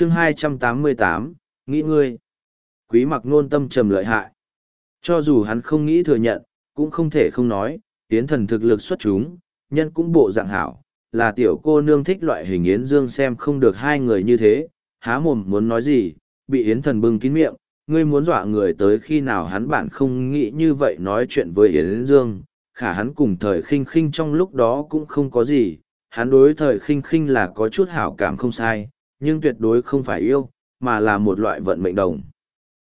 chương 288, nghĩ ngươi. Quý mặc nôn tâm trầm lợi hại. Cho dù hắn không nghĩ thừa nhận, cũng không thể không nói, Yến thần thực lực xuất chúng, nhân cũng bộ dạng hảo, là tiểu cô nương thích loại hình Yến Dương xem không được hai người như thế, há mồm muốn nói gì, bị Yến thần bưng kín miệng, ngươi muốn dọa người tới khi nào hắn bạn không nghĩ như vậy nói chuyện với Yến Dương, khả hắn cùng thời khinh khinh trong lúc đó cũng không có gì, hắn đối thời khinh khinh là có chút hảo cảm không sai, nhưng tuyệt đối không phải yêu, mà là một loại vận mệnh đồng.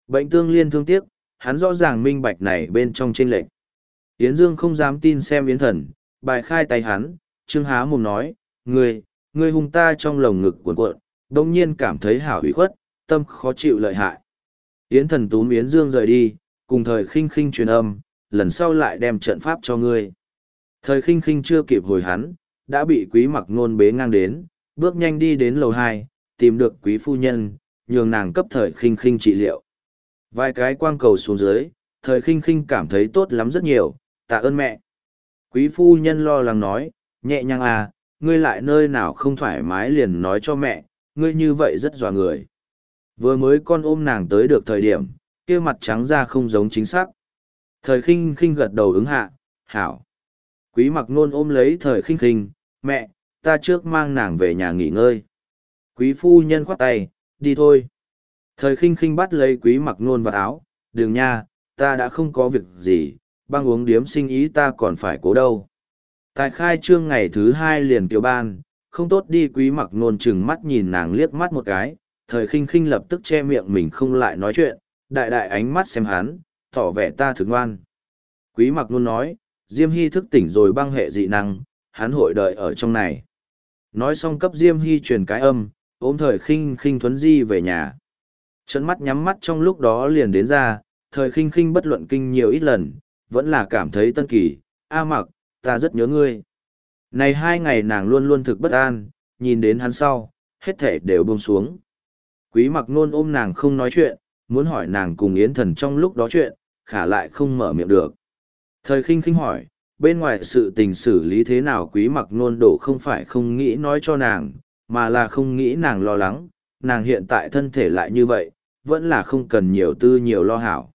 Bệnh tương liên thương tiếc, hắn rõ ràng minh bạch này bên trong trên lệch. Yến Dương không dám tin xem Yến thần, bài khai tay hắn, Trương Há mồm nói, ngươi, ngươi hung ta trong lồng ngực cuộn cuộn, đồng nhiên cảm thấy hảo hủy khuất, tâm khó chịu lợi hại. Yến thần túm Yến Dương rời đi, cùng thời khinh khinh truyền âm, lần sau lại đem trận pháp cho ngươi. Thời khinh khinh chưa kịp hồi hắn, đã bị quý mặc nôn bế ngang đến, bước nhanh đi đến lầu hai, tìm được quý phu nhân, nhường nàng cấp thời khinh khinh trị liệu. Vài cái quang cầu xuống dưới, thời khinh khinh cảm thấy tốt lắm rất nhiều, tạ ơn mẹ. Quý phu nhân lo lắng nói, nhẹ nhàng à, ngươi lại nơi nào không thoải mái liền nói cho mẹ, ngươi như vậy rất dò người. Vừa mới con ôm nàng tới được thời điểm, kia mặt trắng ra không giống chính xác. Thời khinh khinh gật đầu ứng hạ, hảo. Quý mặc nôn ôm lấy thời khinh khinh, mẹ, ta trước mang nàng về nhà nghỉ ngơi. Quý phu nhân khoát tay, đi thôi. Thời khinh khinh bắt lấy quý mặc nôn vào áo, đường nha, ta đã không có việc gì, băng uống điếm sinh ý ta còn phải cố đâu. Tại khai trương ngày thứ hai liền tiểu ban, không tốt đi quý mặc nôn chừng mắt nhìn nàng liếc mắt một cái, thời khinh khinh lập tức che miệng mình không lại nói chuyện, đại đại ánh mắt xem hắn, tỏ vẻ ta thực ngoan. Quý mặc nôn nói, Diêm Hy thức tỉnh rồi băng hệ dị năng, hắn hội đợi ở trong này. Nói xong cấp Diêm Hy truyền cái âm, ôm thời khinh khinh thuấn di về nhà. Trận mắt nhắm mắt trong lúc đó liền đến ra, thời khinh khinh bất luận kinh nhiều ít lần, vẫn là cảm thấy tân kỳ, a mặc, ta rất nhớ ngươi. Này hai ngày nàng luôn luôn thực bất an, nhìn đến hắn sau, hết thể đều buông xuống. Quý mặc nôn ôm nàng không nói chuyện, muốn hỏi nàng cùng Yến thần trong lúc đó chuyện, khả lại không mở miệng được. Thời khinh khinh hỏi, bên ngoài sự tình xử lý thế nào quý mặc nôn đổ không phải không nghĩ nói cho nàng, mà là không nghĩ nàng lo lắng, nàng hiện tại thân thể lại như vậy, vẫn là không cần nhiều tư nhiều lo hảo.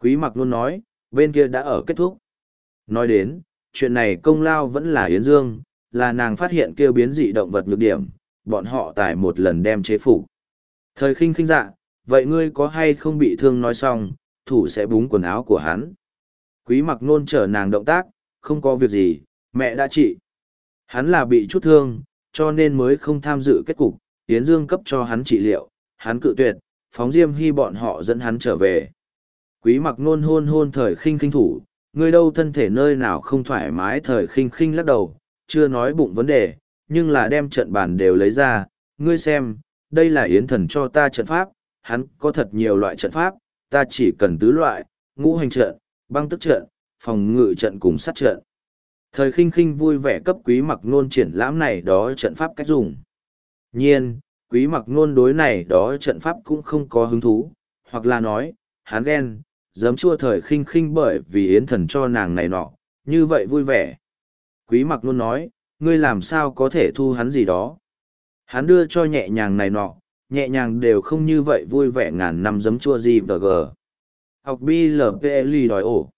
Quý mặc nôn nói, bên kia đã ở kết thúc. Nói đến, chuyện này công lao vẫn là Yến Dương, là nàng phát hiện kêu biến dị động vật nhược điểm, bọn họ tải một lần đem chế phục. Thời khinh khinh dạ, vậy ngươi có hay không bị thương nói xong, thủ sẽ búng quần áo của hắn. Quý mặc nôn trở nàng động tác, không có việc gì, mẹ đã trị. Hắn là bị chút thương, cho nên mới không tham dự kết cục, Yến Dương cấp cho hắn trị liệu, hắn cự tuyệt, phóng diêm hy bọn họ dẫn hắn trở về. Quý mặc nôn hôn hôn thời khinh khinh thủ, ngươi đâu thân thể nơi nào không thoải mái thời khinh khinh lắc đầu, chưa nói bụng vấn đề, nhưng là đem trận bản đều lấy ra, ngươi xem, đây là yến thần cho ta trận pháp, hắn có thật nhiều loại trận pháp, ta chỉ cần tứ loại, ngũ hành trận, băng tức trận, phòng ngự trận cùng sát trận. Thời khinh khinh vui vẻ cấp quý mặc nôn triển lãm này đó trận pháp cách dùng. Nhiên, quý mặc nôn đối này đó trận pháp cũng không có hứng thú, hoặc là nói, hắn ghen, giấm chua thời khinh khinh bởi vì yến thần cho nàng này nọ, như vậy vui vẻ. Quý mặc nôn nói, ngươi làm sao có thể thu hắn gì đó. Hắn đưa cho nhẹ nhàng này nọ, nhẹ nhàng đều không như vậy vui vẻ ngàn năm giấm chua gì và gờ. Học BLPLI đòi ổ.